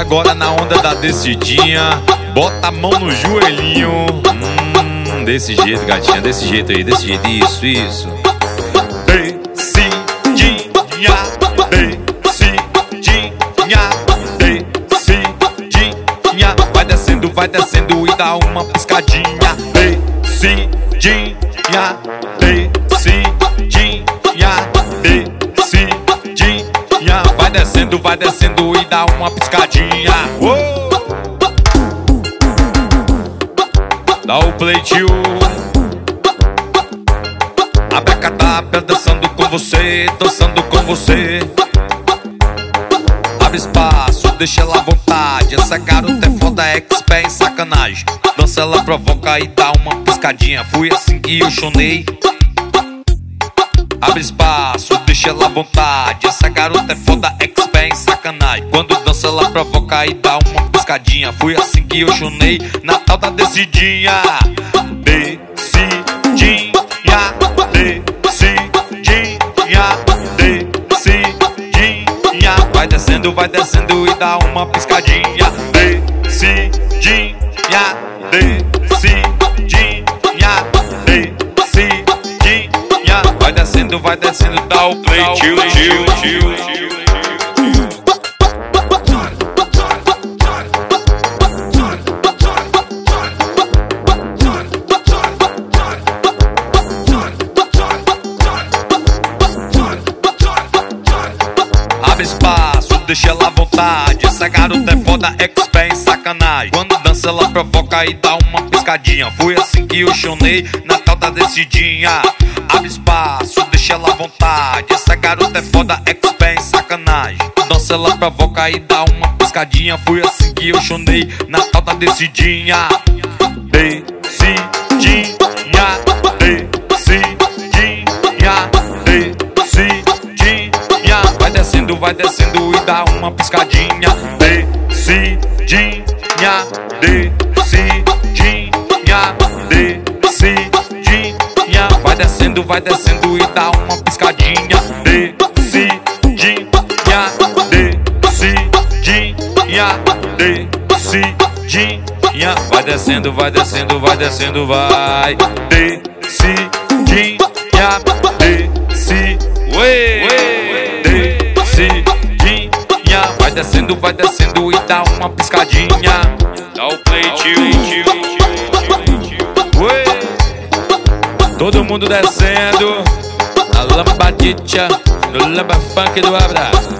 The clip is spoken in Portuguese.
agora na onda da descidinha. Bota a mão no joelhinho. Hum, desse jeito, gatinha, desse jeito aí, desse jeito. Isso, isso. Descidinha, descidinha, descidinha. Vai descendo, vai descendo e dá uma piscadinha. Descidinha, descidinha, descidinha. Vai descendo, vai descendo dá uma piscadinha. Dá o play tio A Beca tá dançando com você Dançando com você. Abre espaço, deixa ela à vontade. Essa garota é foda, é expert em sacanagem. Dança ela provoca e dá uma piscadinha. Fui assim que eu chonei Abre espaço, deixa ela à vontade. Essa garota é foda, expert em sacanagem. Quando dança ela provoca e dá uma piscadinha. Fui assim que eu chonei na tal da descidinha Descidinha, descidinha, descidinha Vai descendo, vai descendo e dá uma piscadinha. Descidinha, descidinha, descendo, vai descendo, dá o play, tio, tio, tio, Abre espaço, deixa ela à vontade. Essa garota é foda, expert em sacanagem. Quando dança, ela provoca e dá uma piscadinha. Foi assim que eu chonei na tal da descidinha. Abre espaço, deixa ela à vontade. Essa garota é foda, expert em sacanagem. Dança, ela provoca e dá uma piscadinha. Foi assim que eu chonei na tal da descidinha. Vai descendo, e dá uma piscadinha. Descidinha, descidinha, descidinha. Vai descendo, vai descendo e dá uma piscadinha. Descidinha, descidinha, descidinha. Vai descendo, vai descendo, vai descendo, vai. Descidinha, vai descendo, vai descendo e dá uma piscadinha. Dá o play, tio. Todo mundo descendo, na lambadicha, no lamba funk do abraço.